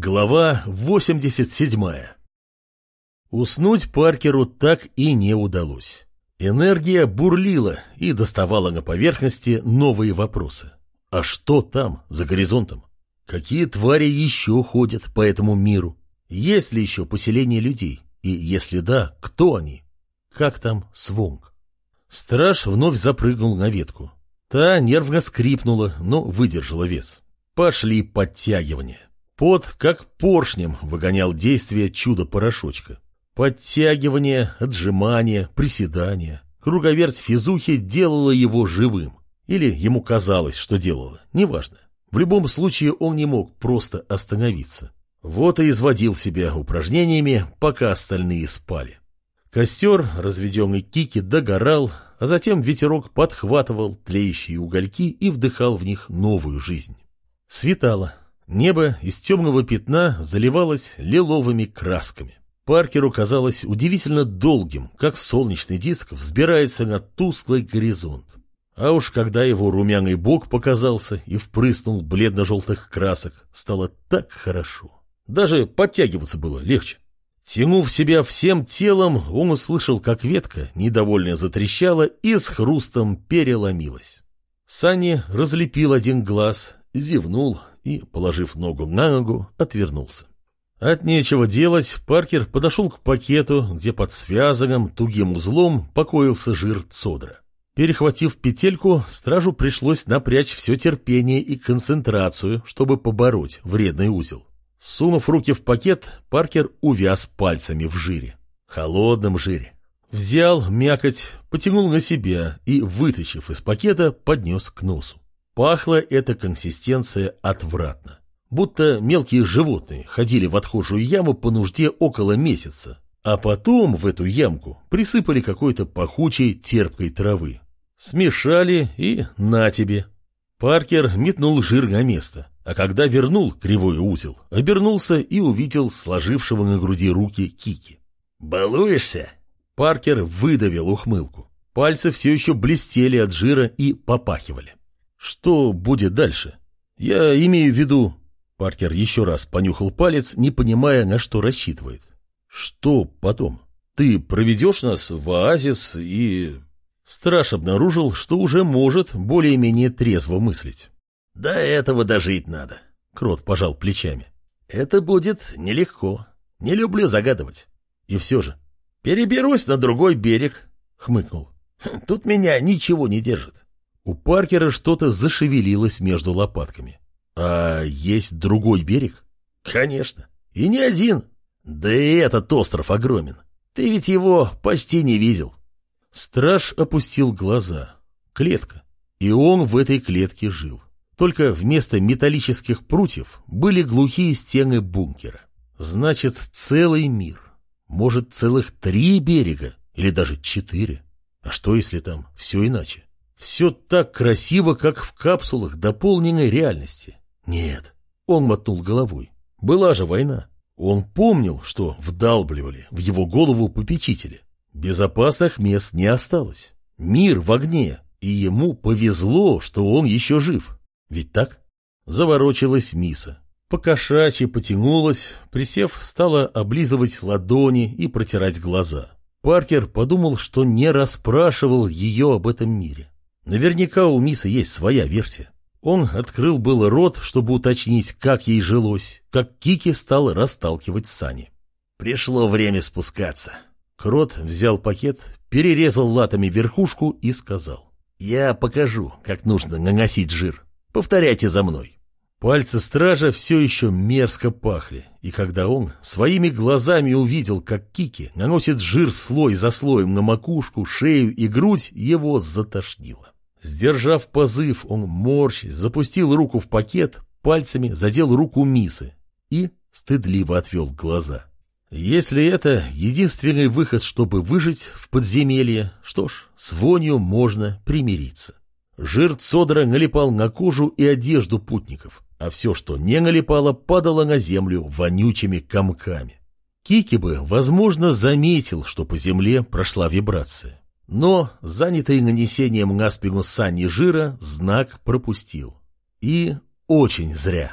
Глава 87 Уснуть Паркеру так и не удалось. Энергия бурлила и доставала на поверхности новые вопросы. А что там, за горизонтом? Какие твари еще ходят по этому миру? Есть ли еще поселение людей? И если да, кто они? Как там Свонг? Страж вновь запрыгнул на ветку. Та нервно скрипнула, но выдержала вес. Пошли подтягивания. Пот, как поршнем, выгонял действие чудо-порошочка. Подтягивание, отжимание, приседания. Круговерть физухи делала его живым. Или ему казалось, что делала, неважно. В любом случае он не мог просто остановиться. Вот и изводил себя упражнениями, пока остальные спали. Костер, разведенный Кики, догорал, а затем ветерок подхватывал тлеющие угольки и вдыхал в них новую жизнь. Светало. Небо из темного пятна заливалось лиловыми красками. Паркеру казалось удивительно долгим, как солнечный диск взбирается на тусклый горизонт. А уж когда его румяный бок показался и впрыснул бледно-желтых красок, стало так хорошо. Даже подтягиваться было легче. Тянув себя всем телом, он услышал, как ветка, недовольно затрещала и с хрустом переломилась. Санни разлепил один глаз, зевнул и, положив ногу на ногу, отвернулся. От нечего делать, Паркер подошел к пакету, где под связанным тугим узлом покоился жир цодра. Перехватив петельку, стражу пришлось напрячь все терпение и концентрацию, чтобы побороть вредный узел. Сунув руки в пакет, Паркер увяз пальцами в жире. Холодном жире. Взял мякоть, потянул на себя и, вытащив из пакета, поднес к носу. Пахла эта консистенция отвратно. Будто мелкие животные ходили в отхожую яму по нужде около месяца, а потом в эту ямку присыпали какой-то пахучей терпкой травы. Смешали и на тебе. Паркер метнул жир на место, а когда вернул кривой узел, обернулся и увидел сложившего на груди руки Кики. «Балуешься?» Паркер выдавил ухмылку. Пальцы все еще блестели от жира и попахивали. Что будет дальше? Я имею в виду... Паркер еще раз понюхал палец, не понимая, на что рассчитывает. Что потом? Ты проведешь нас в оазис и... Страж обнаружил, что уже может более-менее трезво мыслить. До этого дожить надо. Крот пожал плечами. Это будет нелегко. Не люблю загадывать. И все же. Переберусь на другой берег, хмыкнул. Тут меня ничего не держит. У Паркера что-то зашевелилось между лопатками. А есть другой берег? Конечно. И не один. Да и этот остров огромен. Ты ведь его почти не видел. Страж опустил глаза. Клетка. И он в этой клетке жил. Только вместо металлических прутьев были глухие стены бункера. Значит, целый мир. Может, целых три берега или даже четыре. А что, если там все иначе? Все так красиво, как в капсулах дополненной реальности. Нет, он мотнул головой. Была же война. Он помнил, что вдалбливали в его голову попечители. Безопасных мест не осталось. Мир в огне, и ему повезло, что он еще жив. Ведь так? Заворочилась Миса. Покошачьи потянулась, присев, стала облизывать ладони и протирать глаза. Паркер подумал, что не расспрашивал ее об этом мире. Наверняка у Мисы есть своя версия. Он открыл был рот, чтобы уточнить, как ей жилось, как Кики стал расталкивать сани. Пришло время спускаться. Крот взял пакет, перерезал латами верхушку и сказал. «Я покажу, как нужно наносить жир. Повторяйте за мной». Пальцы стража все еще мерзко пахли, и когда он своими глазами увидел, как Кики наносит жир слой за слоем на макушку, шею и грудь, его затошнило. Сдержав позыв, он морщись, запустил руку в пакет, пальцами задел руку Мисы и стыдливо отвел глаза. Если это единственный выход, чтобы выжить в подземелье, что ж, с вонью можно примириться. Жир цодра налипал на кожу и одежду путников, а все, что не налипало, падало на землю вонючими комками. Кики бы, возможно, заметил, что по земле прошла вибрация. Но, занятый нанесением на спину сани жира, знак пропустил. И очень зря.